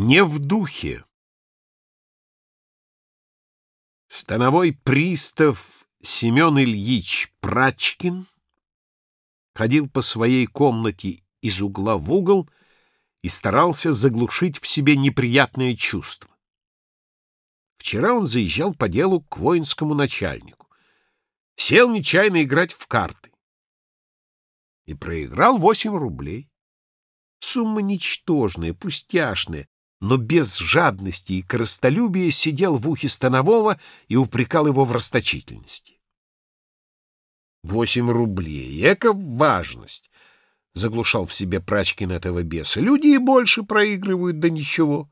Не в духе. Становой пристав Семен Ильич Прачкин ходил по своей комнате из угла в угол и старался заглушить в себе неприятное чувство. Вчера он заезжал по делу к воинскому начальнику. Сел нечаянно играть в карты. И проиграл восемь рублей. Сумма ничтожная, пустяшная, но без жадности и коростолюбия сидел в ухе Станового и упрекал его в расточительности. Восемь рублей — эка важность! — заглушал в себе Прачкин этого беса. Люди и больше проигрывают, да ничего.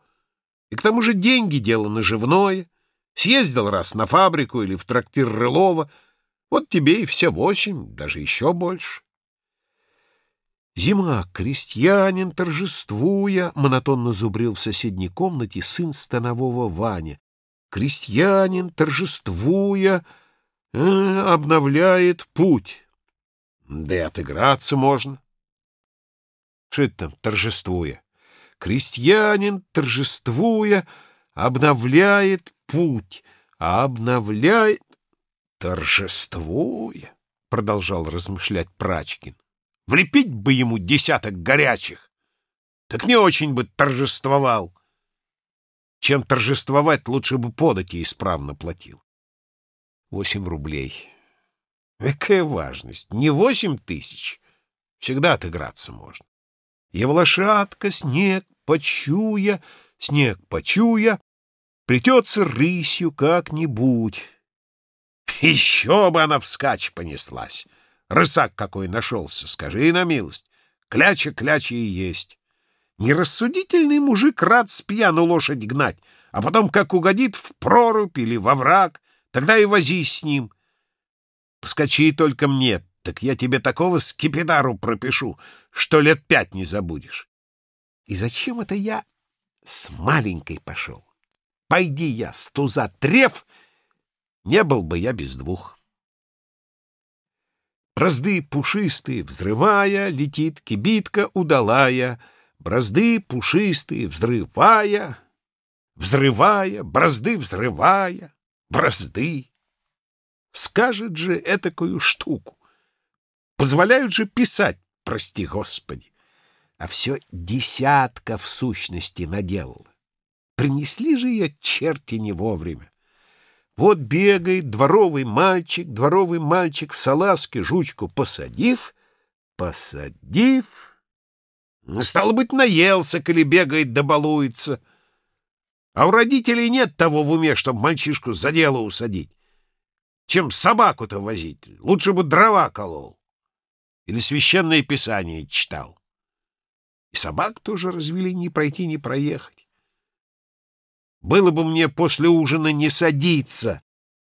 И к тому же деньги — дело наживное. Съездил раз на фабрику или в трактир Рылова. Вот тебе и все восемь, даже еще больше. Зима, крестьянин, торжествуя, монотонно зубрил в соседней комнате сын станового Ваня. Крестьянин, торжествуя, э, обновляет путь. Да и отыграться можно. Что там, торжествуя? Крестьянин, торжествуя, обновляет путь, а обновляет, торжествуя, продолжал размышлять Прачкин. Влепить бы ему десяток горячих. Так не очень бы торжествовал. Чем торжествовать, лучше бы подати исправно платил. Восемь рублей. Какая важность! Не восемь тысяч. Всегда отыграться можно. Евлошадка, снег почуя, снег почуя, плетется рысью как-нибудь. Еще бы она вскачь понеслась. Рысак какой нашелся, скажи на милость. Кляча-кляча и есть. Нерассудительный мужик рад с пьяну лошадь гнать, а потом, как угодит, в прорубь или во враг, тогда и возись с ним. Поскочи только мне, так я тебе такого скипидару пропишу, что лет пять не забудешь. И зачем это я с маленькой пошел? Пойди я с туза треф, не был бы я без двух. Бразды пушистые, взрывая, летит кибитка удалая. Бразды пушистые, взрывая, взрывая, бразды взрывая, бразды. Скажет же этакую штуку. Позволяют же писать, прости господи. А все десятка в сущности наделала. Принесли же ее черти не вовремя. Вот бегает дворовый мальчик, дворовый мальчик в салазке жучку посадив, посадив. Стало быть, наелся, коли бегает да балуется. А у родителей нет того в уме, чтобы мальчишку за дело усадить. Чем собаку-то возить? Лучше бы дрова колол. Или священное писание читал. И собак тоже развели не пройти, не проехать. Было бы мне после ужина не садиться,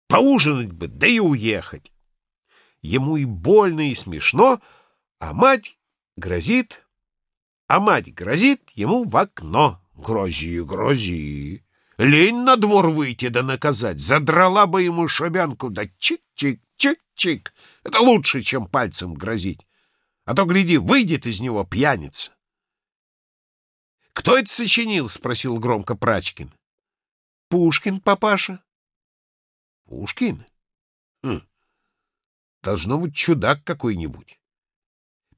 поужинать бы, да и уехать. Ему и больно, и смешно, а мать грозит, а мать грозит ему в окно. Грози, грози. Лень на двор выйти да наказать. Задрала бы ему шабянку, да чик-чик, чик-чик. Это лучше, чем пальцем грозить. А то, гляди, выйдет из него пьяница. «Кто это сочинил?» — спросил громко Прачкин. Пушкин, папаша. Пушкин? Хм. Должно быть чудак какой-нибудь.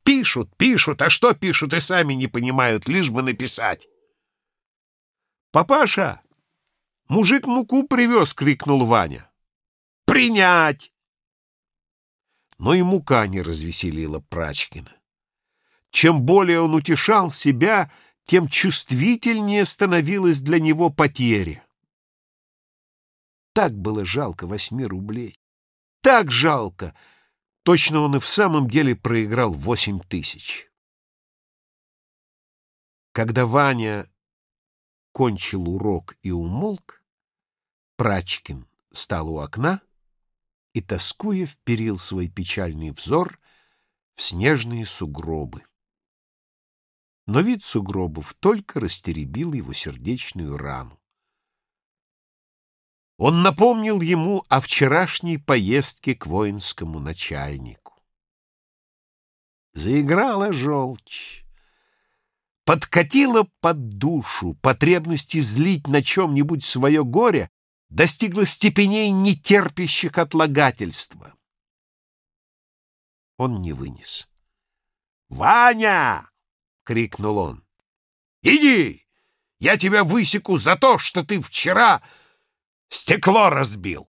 Пишут, пишут, а что пишут и сами не понимают, лишь бы написать. Папаша, мужик муку привез, крикнул Ваня. Принять! Но и мука не развеселила Прачкина. Чем более он утешал себя, тем чувствительнее становилась для него потеря. Так было жалко восьми рублей. Так жалко! Точно он и в самом деле проиграл восемь тысяч. Когда Ваня кончил урок и умолк, Прачкин стал у окна и, тоскуя, вперил свой печальный взор в снежные сугробы. Но вид сугробов только растеребил его сердечную рану. Он напомнил ему о вчерашней поездке к воинскому начальнику. Заиграла желчь. подкатила под душу потребность излить на чем-нибудь свое горе, достигла степеней, нетерпящих отлагательства. Он не вынес. «Ваня!» — крикнул он. «Иди! Я тебя высеку за то, что ты вчера стекло разбил!»